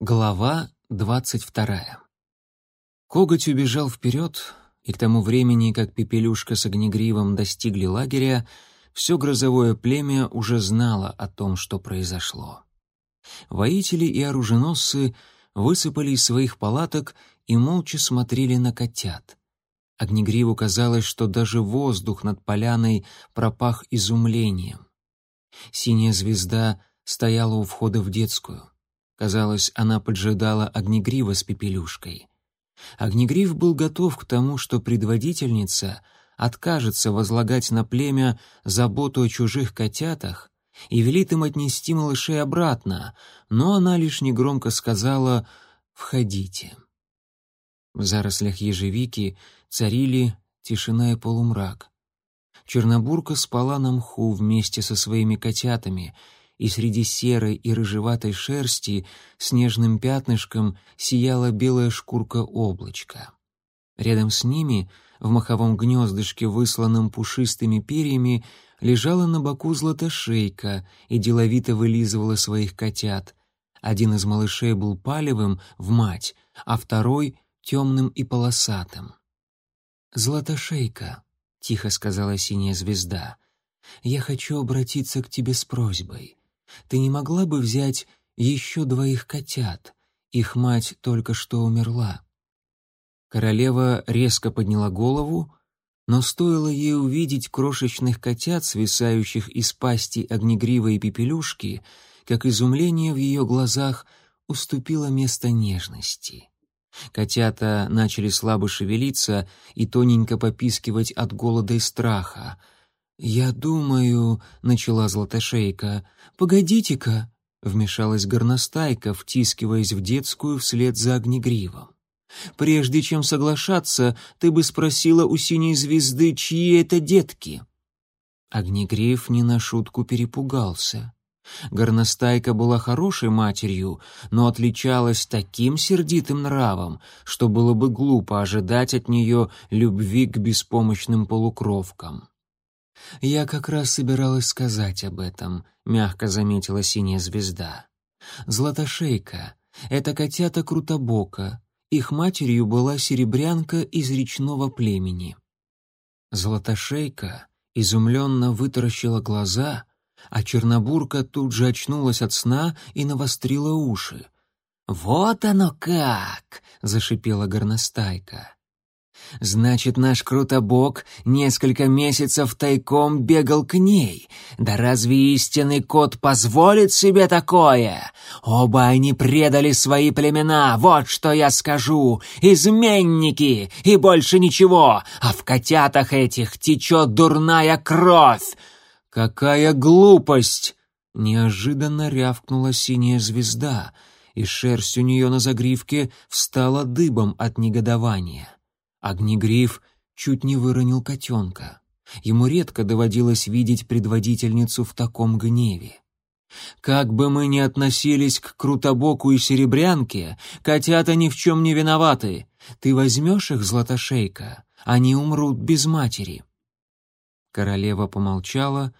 Глава двадцать вторая. Коготь убежал вперед, и к тому времени, как Пепелюшка с Огнегривом достигли лагеря, все грозовое племя уже знало о том, что произошло. Воители и оруженосцы высыпали из своих палаток и молча смотрели на котят. Огнегриву казалось, что даже воздух над поляной пропах изумлением. Синяя звезда стояла у входа в детскую — Казалось, она поджидала Огнегрива с Пепелюшкой. Огнегрив был готов к тому, что предводительница откажется возлагать на племя заботу о чужих котятах и велит им отнести малышей обратно, но она лишь негромко сказала «Входите». В зарослях ежевики царили тишина и полумрак. Чернобурка спала на мху вместе со своими котятами — и среди серой и рыжеватой шерсти снежным пятнышком сияла белая шкурка облачка. Рядом с ними, в маховом гнездышке, высланном пушистыми перьями, лежала на боку златошейка и деловито вылизывала своих котят. Один из малышей был палевым в мать, а второй — темным и полосатым. «Златошейка», — тихо сказала синяя звезда, — «я хочу обратиться к тебе с просьбой. Ты не могла бы взять еще двоих котят? Их мать только что умерла». Королева резко подняла голову, но стоило ей увидеть крошечных котят, свисающих из пасти огнегрива и пепелюшки, как изумление в ее глазах уступило место нежности. Котята начали слабо шевелиться и тоненько попискивать от голода и страха — «Я думаю...» — начала Златошейка. «Погодите-ка!» — вмешалась горностайка, втискиваясь в детскую вслед за огнегривом. «Прежде чем соглашаться, ты бы спросила у синей звезды, чьи это детки?» Огнегрив не на шутку перепугался. Горностайка была хорошей матерью, но отличалась таким сердитым нравом, что было бы глупо ожидать от нее любви к беспомощным полукровкам. «Я как раз собиралась сказать об этом», — мягко заметила синяя звезда. «Златошейка — это котята Крутобока. Их матерью была серебрянка из речного племени». Златошейка изумленно вытаращила глаза, а Чернобурка тут же очнулась от сна и навострила уши. «Вот оно как!» — зашипела горностайка. Значит, наш Крутобок несколько месяцев тайком бегал к ней. Да разве истинный кот позволит себе такое? Оба они предали свои племена, вот что я скажу. Изменники, и больше ничего. А в котятах этих течет дурная кровь. Какая глупость! Неожиданно рявкнула синяя звезда, и шерсть у нее на загривке встала дыбом от негодования. Огнегриф чуть не выронил котенка. Ему редко доводилось видеть предводительницу в таком гневе. «Как бы мы ни относились к Крутобоку и Серебрянке, котята ни в чем не виноваты. Ты возьмешь их, Златошейка? Они умрут без матери». Королева помолчала,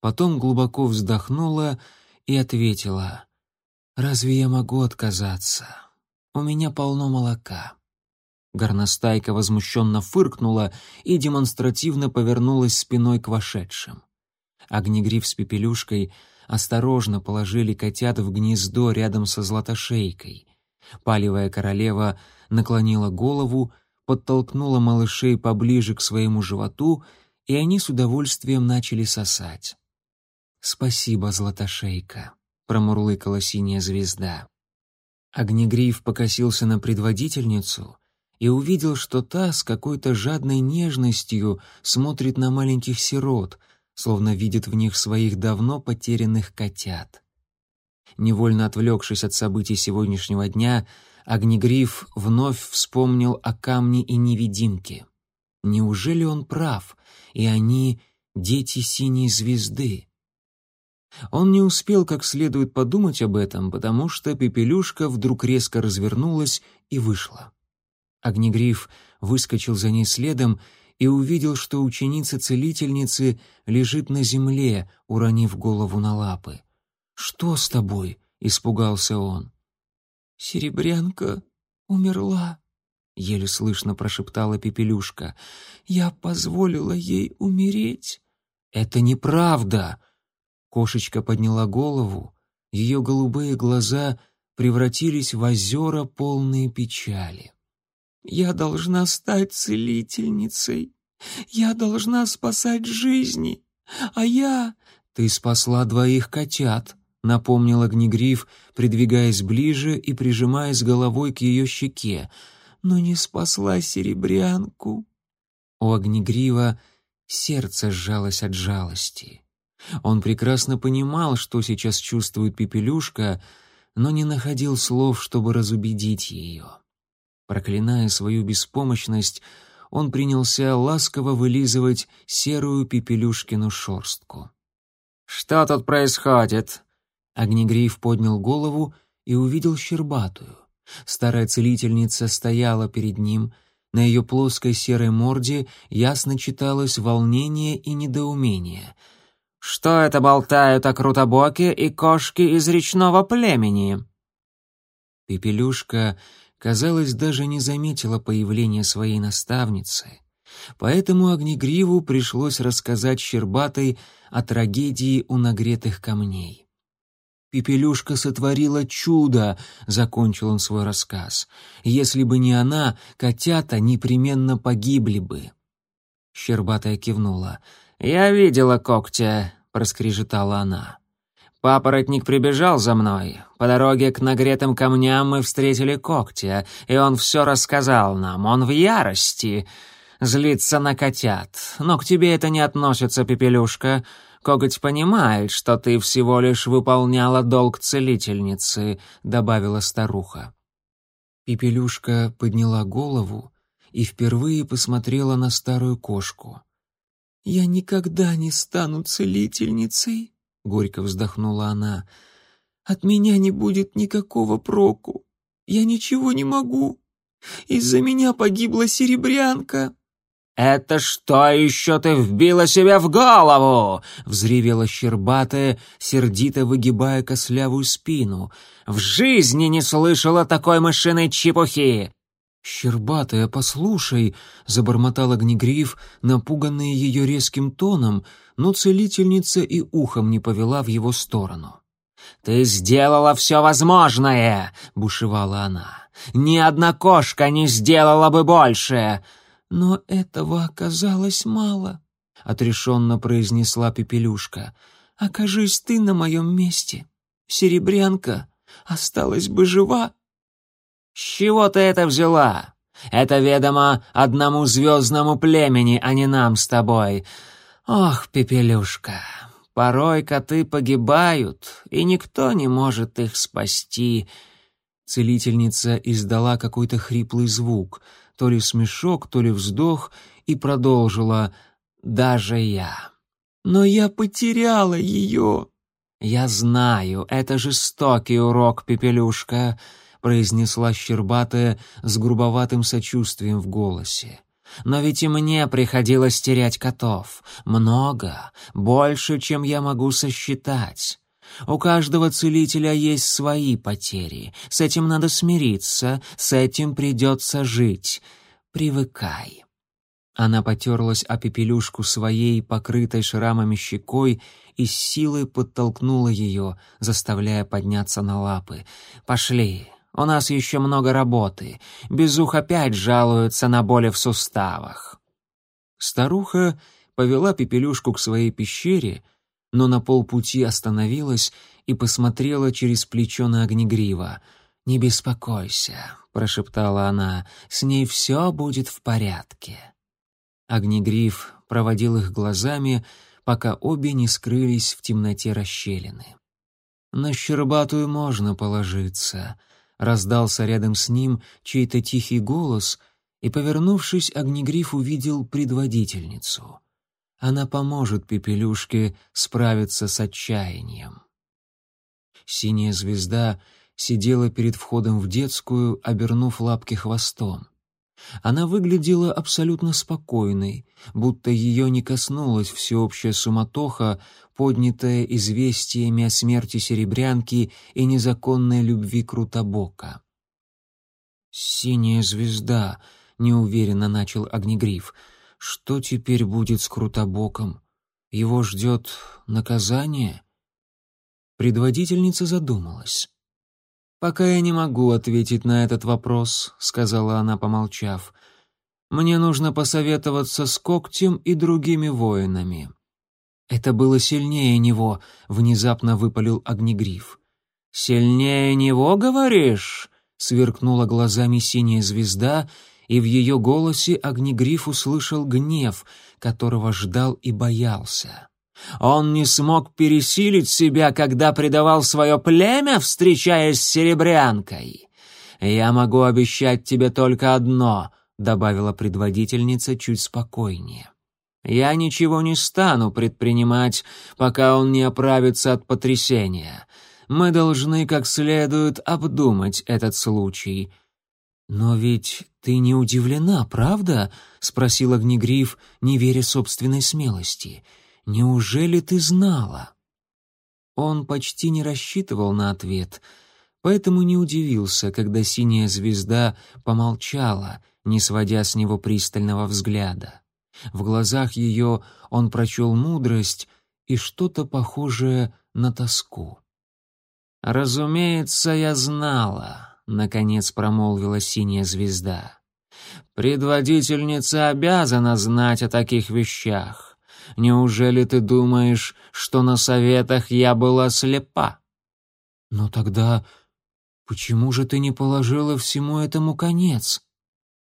потом глубоко вздохнула и ответила, «Разве я могу отказаться? У меня полно молока». Горностайка возмущенно фыркнула и демонстративно повернулась спиной к вошедшим. Огнегриф с Пепелюшкой осторожно положили котят в гнездо рядом со златошейкой. Палевая королева наклонила голову, подтолкнула малышей поближе к своему животу, и они с удовольствием начали сосать. «Спасибо, златошейка», — промурлыкала синяя звезда. Огнегриф покосился на предводительницу — и увидел, что та с какой-то жадной нежностью смотрит на маленьких сирот, словно видит в них своих давно потерянных котят. Невольно отвлекшись от событий сегодняшнего дня, Огнегриф вновь вспомнил о камне и невидимке. Неужели он прав, и они — дети синей звезды? Он не успел как следует подумать об этом, потому что Пепелюшка вдруг резко развернулась и вышла. Огнегриф выскочил за ней следом и увидел, что ученица-целительницы лежит на земле, уронив голову на лапы. «Что с тобой?» — испугался он. «Серебрянка умерла», — еле слышно прошептала Пепелюшка. «Я позволила ей умереть». «Это неправда!» Кошечка подняла голову, ее голубые глаза превратились в озера, полные печали. «Я должна стать целительницей. Я должна спасать жизни. А я...» «Ты спасла двоих котят», — напомнил Огнегриф, придвигаясь ближе и прижимаясь головой к ее щеке. «Но не спасла серебрянку». У Огнегрива сердце сжалось от жалости. Он прекрасно понимал, что сейчас чувствует Пепелюшка, но не находил слов, чтобы разубедить ее. Проклиная свою беспомощность, он принялся ласково вылизывать серую Пепелюшкину шорстку. «Что тут происходит?» Огнегриф поднял голову и увидел Щербатую. Старая целительница стояла перед ним. На ее плоской серой морде ясно читалось волнение и недоумение. «Что это болтают о Крутобоке и кошке из речного племени?» Пепелюшка, казалось, даже не заметила появления своей наставницы. Поэтому Огнегриву пришлось рассказать Щербатой о трагедии у нагретых камней. «Пепелюшка сотворила чудо», — закончил он свой рассказ. «Если бы не она, котята непременно погибли бы». Щербатая кивнула. «Я видела когтя», — проскрежетала она. «Папоротник прибежал за мной. По дороге к нагретым камням мы встретили когтя, и он все рассказал нам. Он в ярости злиться на котят. Но к тебе это не относится, Пепелюшка. Коготь понимает, что ты всего лишь выполняла долг целительницы», — добавила старуха. Пепелюшка подняла голову и впервые посмотрела на старую кошку. «Я никогда не стану целительницей», — горько вздохнула она. «От меня не будет никакого проку. Я ничего не могу. Из-за меня погибла серебрянка». «Это что еще ты вбила себе в голову?» — взревела Щербатая, сердито выгибая кослявую спину. «В жизни не слышала такой мышиной чепухи!» «Щербатая, послушай!» — забормотал Огнегриф, напуганный ее резким тоном, но целительница и ухом не повела в его сторону. «Ты сделала все возможное!» — бушевала она. «Ни одна кошка не сделала бы больше!» «Но этого оказалось мало», — отрешенно произнесла Пепелюшка. «Окажись ты на моем месте. Серебрянка осталась бы жива». «С чего ты это взяла? Это ведомо одному звездному племени, а не нам с тобой. Ох, Пепелюшка, порой коты погибают, и никто не может их спасти». Целительница издала какой-то хриплый звук — то ли смешок, то ли вздох, и продолжила «Даже я». «Но я потеряла ее». «Я знаю, это жестокий урок, Пепелюшка», — произнесла Щербатая с грубоватым сочувствием в голосе. «Но ведь и мне приходилось терять котов. Много, больше, чем я могу сосчитать. У каждого целителя есть свои потери. С этим надо смириться, с этим придется жить. Привыкай». Она потерлась о пепелюшку своей, покрытой шрамами щекой, и с силой подтолкнула ее, заставляя подняться на лапы. «Пошли, у нас еще много работы. Безух опять жалуется на боли в суставах». Старуха повела пепелюшку к своей пещере, но на полпути остановилась и посмотрела через плечо на Огнегрива. «Не беспокойся», — прошептала она, — «с ней все будет в порядке». Огнегриф проводил их глазами, пока обе не скрылись в темноте расщелины. «На Щербатую можно положиться», — раздался рядом с ним чей-то тихий голос, и, повернувшись, Огнегриф увидел предводительницу — она поможет Пепелюшке справиться с отчаянием. Синяя звезда сидела перед входом в детскую, обернув лапки хвостом. Она выглядела абсолютно спокойной, будто ее не коснулась всеобщая суматоха, поднятая известиями о смерти Серебрянки и незаконной любви Крутобока. «Синяя звезда», — неуверенно начал Огнегриф. «Что теперь будет с Крутобоком? Его ждет наказание?» Предводительница задумалась. «Пока я не могу ответить на этот вопрос», — сказала она, помолчав. «Мне нужно посоветоваться с Когтем и другими воинами». «Это было сильнее него», — внезапно выпалил Огнегриф. «Сильнее него, говоришь?» — сверкнула глазами синяя звезда, и в ее голосе Огнегриф услышал гнев, которого ждал и боялся. Он не смог пересилить себя, когда предавал свое племя, встречаясь с серебрянкой. «Я могу обещать тебе только одно», — добавила предводительница чуть спокойнее. «Я ничего не стану предпринимать, пока он не оправится от потрясения. Мы должны как следует обдумать этот случай». «Но ведь ты не удивлена, правда?» — спросил Огнегриф, не веря собственной смелости. «Неужели ты знала?» Он почти не рассчитывал на ответ, поэтому не удивился, когда синяя звезда помолчала, не сводя с него пристального взгляда. В глазах ее он прочел мудрость и что-то похожее на тоску. «Разумеется, я знала», — наконец промолвила синяя звезда. «Предводительница обязана знать о таких вещах. Неужели ты думаешь, что на советах я была слепа?» «Но тогда почему же ты не положила всему этому конец?»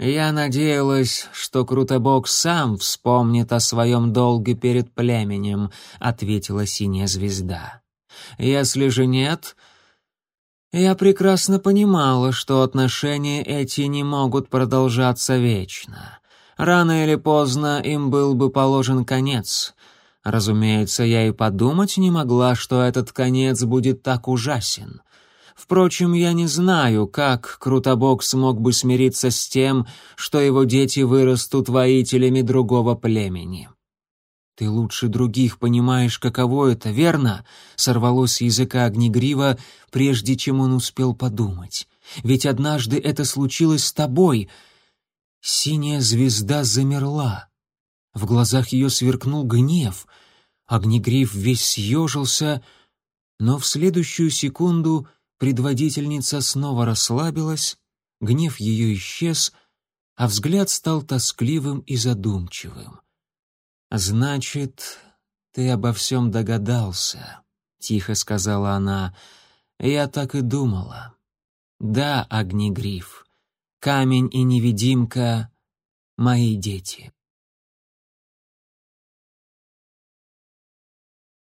«Я надеялась, что Крутобок сам вспомнит о своем долге перед племенем», — ответила синяя звезда. «Если же нет...» Я прекрасно понимала, что отношения эти не могут продолжаться вечно. Рано или поздно им был бы положен конец. Разумеется, я и подумать не могла, что этот конец будет так ужасен. Впрочем, я не знаю, как Крутобок смог бы смириться с тем, что его дети вырастут воителями другого племени. «Ты лучше других понимаешь, каково это, верно?» — сорвалось с языка Огнегрива, прежде чем он успел подумать. «Ведь однажды это случилось с тобой», Синяя звезда замерла. В глазах ее сверкнул гнев. Огнегриф весь съежился, но в следующую секунду предводительница снова расслабилась, гнев ее исчез, а взгляд стал тоскливым и задумчивым. «Значит, ты обо всем догадался», — тихо сказала она. «Я так и думала». «Да, Огнегриф, камень и невидимка — мои дети.